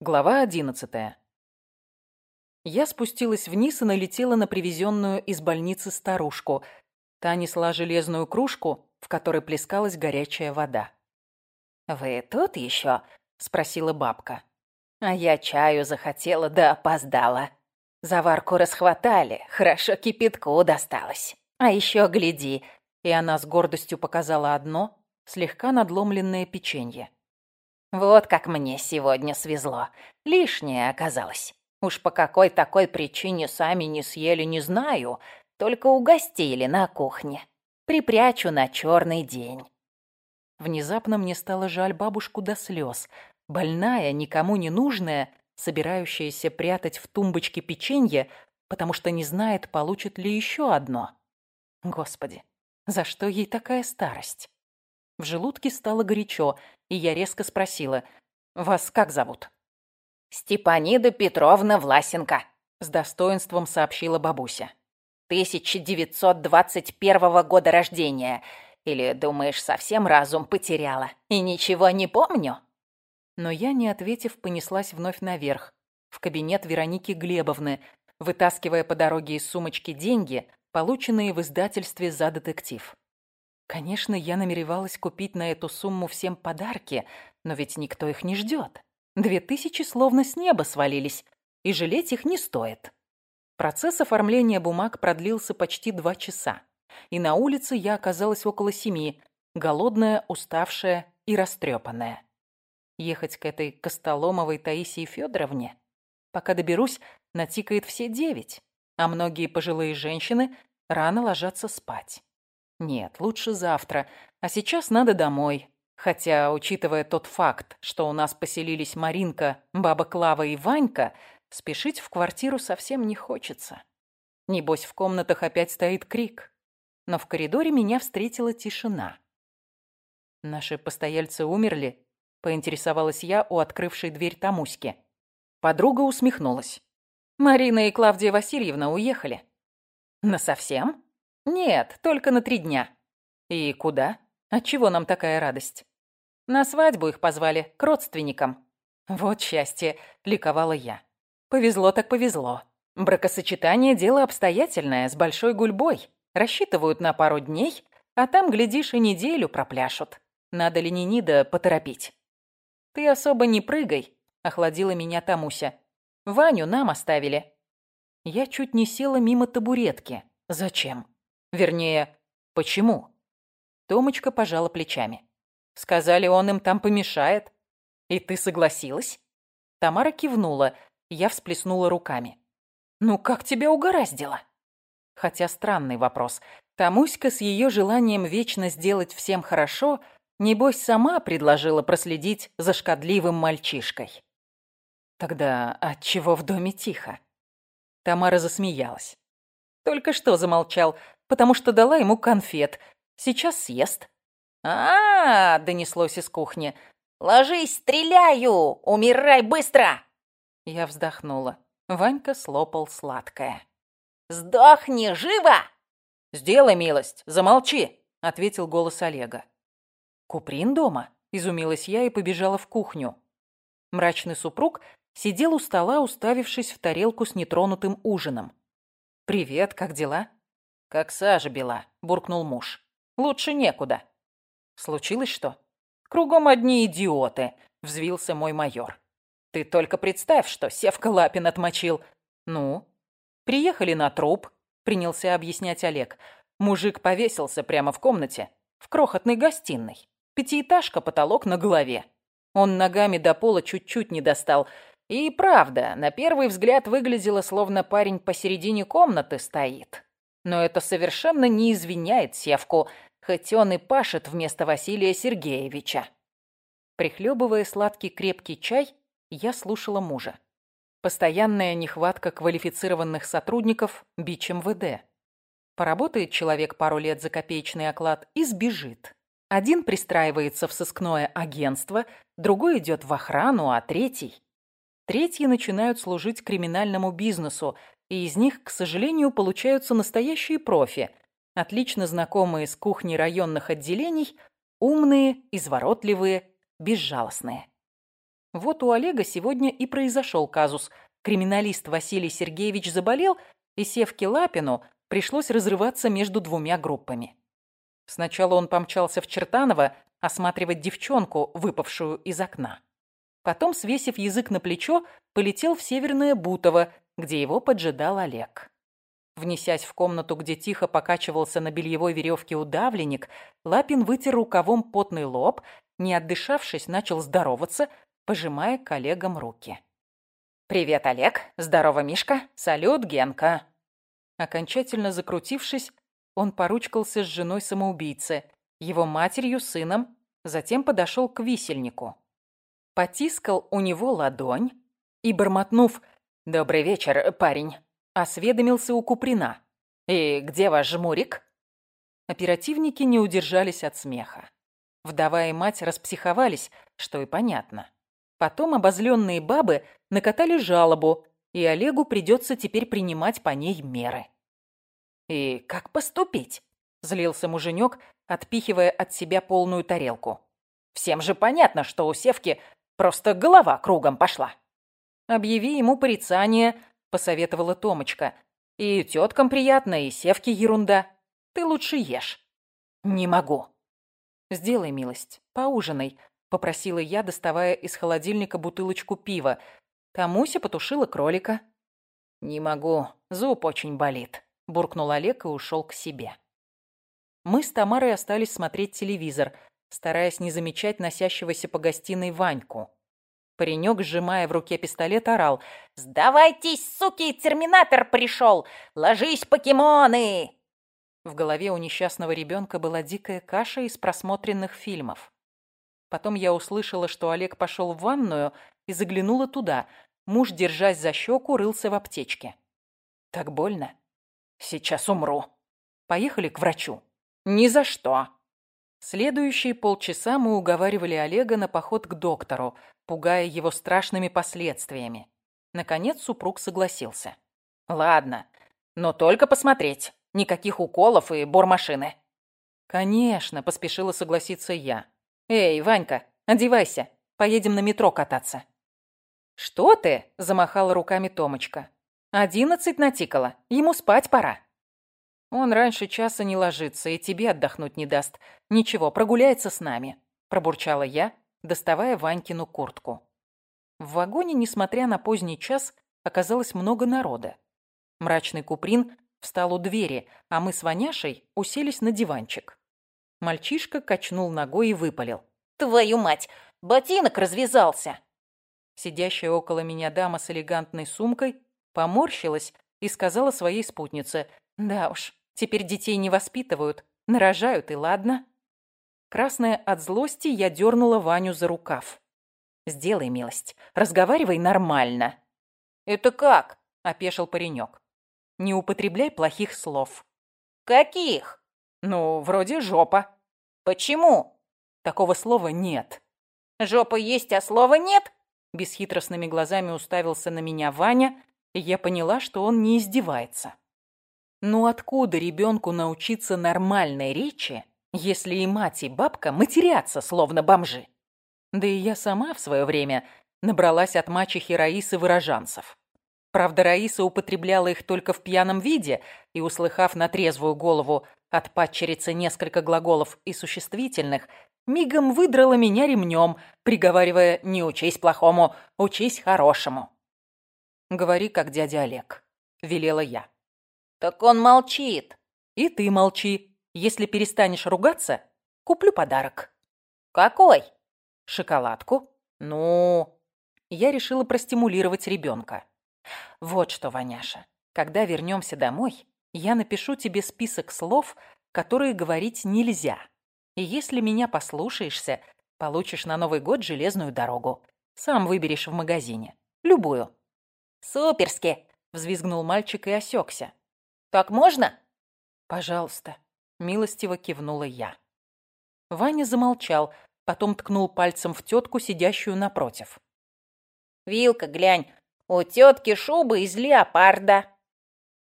Глава одиннадцатая. Я спустилась вниз и налетела на привезенную из больницы старушку. Та несла железную кружку, в которой плескалась горячая вода. «Вы тут еще?» — спросила бабка. «А я чаю захотела, да опоздала. Заварку расхватали, хорошо кипятку досталось. А еще гляди». И она с гордостью показала одно, слегка надломленное печенье. Вот как мне сегодня свезло. Лишнее оказалось. Уж по какой такой причине сами не съели, не знаю. Только угостили на кухне. Припрячу на черный день. Внезапно мне стало жаль бабушку до слез. Больная, никому не нужная, собирающаяся прятать в тумбочке печенье, потому что не знает, получит ли еще одно. Господи, за что ей такая старость? В желудке стало горячо, и я резко спросила, «Вас как зовут?» «Степанида Петровна Власенко», — с достоинством сообщила бабуся. «1921 года рождения. Или, думаешь, совсем разум потеряла и ничего не помню?» Но я, не ответив, понеслась вновь наверх, в кабинет Вероники Глебовны, вытаскивая по дороге из сумочки деньги, полученные в издательстве за детектив. Конечно, я намеревалась купить на эту сумму всем подарки, но ведь никто их не ждет. Две тысячи словно с неба свалились, и жалеть их не стоит. Процесс оформления бумаг продлился почти два часа, и на улице я оказалась около семи, голодная, уставшая и растрепанная. Ехать к этой Костоломовой Таисии Федоровне? Пока доберусь, натикает все девять, а многие пожилые женщины рано ложатся спать. Нет, лучше завтра. А сейчас надо домой. Хотя, учитывая тот факт, что у нас поселились Маринка, баба Клава и Ванька, спешить в квартиру совсем не хочется. Небось, в комнатах опять стоит крик. Но в коридоре меня встретила тишина. Наши постояльцы умерли, поинтересовалась я у открывшей дверь Тамуськи. Подруга усмехнулась. Марина и Клавдия Васильевна уехали. Насовсем? «Нет, только на три дня». «И куда? Отчего нам такая радость?» «На свадьбу их позвали, к родственникам». «Вот счастье», — ликовала я. «Повезло так повезло. Бракосочетание — дело обстоятельное, с большой гульбой. Рассчитывают на пару дней, а там, глядишь, и неделю пропляшут. Надо ли Нинида поторопить?» «Ты особо не прыгай», — охладила меня Тамуся. «Ваню нам оставили». Я чуть не села мимо табуретки. «Зачем?» Вернее, почему? Томочка пожала плечами. Сказали, он им там помешает. И ты согласилась? Тамара кивнула, я всплеснула руками. Ну как тебя угораздило? Хотя странный вопрос. Тамуська с ее желанием вечно сделать всем хорошо, небось, сама предложила проследить за шкодливым мальчишкой. Тогда отчего в доме тихо? Тамара засмеялась. Только что замолчал, потому что дала ему конфет. Сейчас съест». А, -а, -а донеслось из кухни. «Ложись, стреляю! Умирай быстро!» Я вздохнула. Ванька слопал сладкое. «Сдохни, живо!» «Сделай милость, замолчи!» — ответил голос Олега. «Куприн дома?» — изумилась я и побежала в кухню. Мрачный супруг сидел у стола, уставившись в тарелку с нетронутым ужином. «Привет, как дела?» «Как сажа бела», — буркнул муж. «Лучше некуда». «Случилось что?» «Кругом одни идиоты», — взвился мой майор. «Ты только представь, что Севка Лапин отмочил». «Ну?» «Приехали на труп», — принялся объяснять Олег. Мужик повесился прямо в комнате, в крохотной гостиной. Пятиэтажка, потолок на голове. Он ногами до пола чуть-чуть не достал. И правда, на первый взгляд выглядело, словно парень посередине комнаты стоит. Но это совершенно не извиняет Севку, хоть он и пашет вместо Василия Сергеевича. Прихлебывая сладкий крепкий чай, я слушала мужа. Постоянная нехватка квалифицированных сотрудников – бич МВД. Поработает человек пару лет за копеечный оклад и сбежит. Один пристраивается в сыскное агентство, другой идет в охрану, а третий... Третьи начинают служить криминальному бизнесу, и из них, к сожалению, получаются настоящие профи, отлично знакомые с кухней районных отделений, умные, изворотливые, безжалостные. Вот у Олега сегодня и произошел казус. Криминалист Василий Сергеевич заболел, и Севке Лапину пришлось разрываться между двумя группами. Сначала он помчался в Чертаново осматривать девчонку, выпавшую из окна. Потом, свесив язык на плечо, полетел в Северное Бутово, где его поджидал Олег. Внесясь в комнату, где тихо покачивался на бельевой веревке удавленник, Лапин вытер рукавом потный лоб, не отдышавшись, начал здороваться, пожимая коллегам руки. «Привет, Олег! Здорово, Мишка! Салют, Генка!» Окончательно закрутившись, он поручкался с женой самоубийцы, его матерью, сыном, затем подошел к висельнику. Потискал у него ладонь и, бормотнув «Добрый вечер, парень», осведомился у Куприна. «И где ваш жмурик?» Оперативники не удержались от смеха. Вдова и мать распсиховались, что и понятно. Потом обозленные бабы накатали жалобу, и Олегу придется теперь принимать по ней меры. «И как поступить?» – злился муженек, отпихивая от себя полную тарелку. «Всем же понятно, что у Севки просто голова кругом пошла». «Объяви ему порицание», – посоветовала Томочка. «И теткам приятно, и Севке ерунда. Ты лучше ешь». «Не могу». «Сделай милость, поужинай», — попросила я, доставая из холодильника бутылочку пива. Тамуся потушила кролика. «Не могу, зуб очень болит», — буркнул Олег и ушел к себе. Мы с Тамарой остались смотреть телевизор, стараясь не замечать носящегося по гостиной Ваньку. Паренек, сжимая в руке пистолет, орал. «Сдавайтесь, суки, терминатор пришел! Ложись, покемоны!» В голове у несчастного ребенка была дикая каша из просмотренных фильмов. Потом я услышала, что Олег пошел в ванную и заглянула туда. Муж, держась за щеку, рылся в аптечке. Так больно. Сейчас умру. Поехали к врачу. Ни за что. Следующие полчаса мы уговаривали Олега на поход к доктору, пугая его страшными последствиями. Наконец супруг согласился. «Ладно, но только посмотреть. Никаких уколов и бормашины». «Конечно», — поспешила согласиться я. «Эй, Ванька, одевайся, поедем на метро кататься». «Что ты?» – замахала руками Томочка. «Одиннадцать натикало, ему спать пора». «Он раньше часа не ложится и тебе отдохнуть не даст. Ничего, прогуляется с нами», – пробурчала я, доставая Ванькину куртку. В вагоне, несмотря на поздний час, оказалось много народа. Мрачный Куприн встал у двери, а мы с Ваняшей уселись на диванчик. Мальчишка качнул ногой и выпалил. «Твою мать! Ботинок развязался!» Сидящая около меня дама с элегантной сумкой поморщилась и сказала своей спутнице. «Да уж, теперь детей не воспитывают, нарожают и ладно». Красная от злости, я дернула Ваню за рукав. «Сделай милость, разговаривай нормально». «Это как?» – опешил паренек. «Не употребляй плохих слов». «Каких?» Ну, вроде жопа. Почему? Такого слова нет. Жопа есть, а слова нет? Бесхитростными глазами уставился на меня Ваня, и я поняла, что он не издевается. Ну откуда ребенку научиться нормальной речи, если и мать, и бабка матерятся, словно бомжи? Да и я сама в свое время набралась от мачехи Раисы выражанцев. Правда, Раиса употребляла их только в пьяном виде, и, услыхав на трезвую голову от падчерицы несколько глаголов и существительных, мигом выдрала меня ремнем, приговаривая «не учись плохому, учись хорошему». «Говори, как дядя Олег», — велела я. «Так он молчит». «И ты молчи. Если перестанешь ругаться, куплю подарок». «Какой?» «Шоколадку». «Ну...» Я решила простимулировать ребенка. «Вот что, Ваняша, когда вернемся домой, я напишу тебе список слов, которые говорить нельзя. И если меня послушаешься, получишь на Новый год железную дорогу. Сам выберешь в магазине. Любую». «Суперски!» — взвизгнул мальчик и осекся. «Так можно?» «Пожалуйста», — милостиво кивнула я. Ваня замолчал, потом ткнул пальцем в тетку, сидящую напротив. «Вилка, глянь, у тетки шуба из леопарда».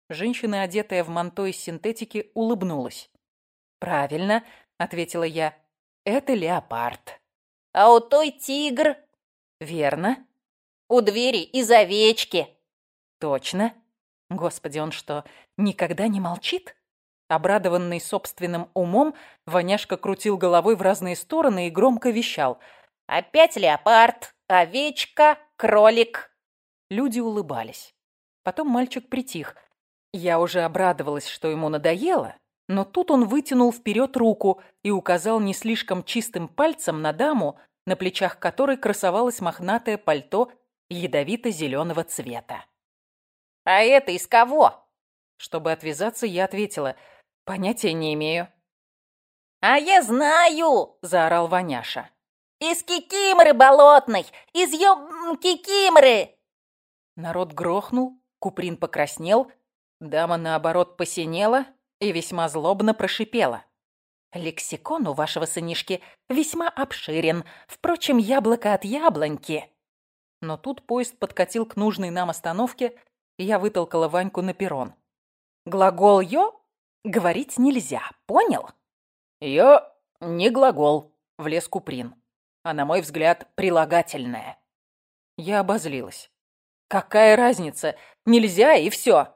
Женщина, одетая в манто из синтетики, улыбнулась. «Правильно», — ответила я, — «это леопард». «А у той тигр?» Верно. У двери из овечки. Точно. Господи, он что, никогда не молчит? Обрадованный собственным умом, Ваняшка крутил головой в разные стороны и громко вещал. «Опять леопард, овечка, кролик». Люди улыбались. Потом мальчик притих. Я уже обрадовалась, что ему надоело, но тут он вытянул вперед руку и указал не слишком чистым пальцем на даму, на плечах которой красовалось мохнатое пальто ядовито-зеленого цвета. «А это из кого?» Чтобы отвязаться, я ответила, «Понятия не имею». «А я знаю!» – заорал Ваняша. «Из кикиморы болотной! Из ё... кикиморы!» Народ грохнул, Куприн покраснел, дама, наоборот, посинела и весьма злобно прошипела. «Лексикон у вашего сынишки весьма обширен, впрочем, яблоко от яблоньки». Но тут поезд подкатил к нужной нам остановке, я вытолкала Ваньку на перрон. «Глагол «ё» говорить нельзя, понял?» «Ё не глагол», — влез Куприн, а, на мой взгляд, прилагательное. Я обозлилась. «Какая разница? Нельзя, и все.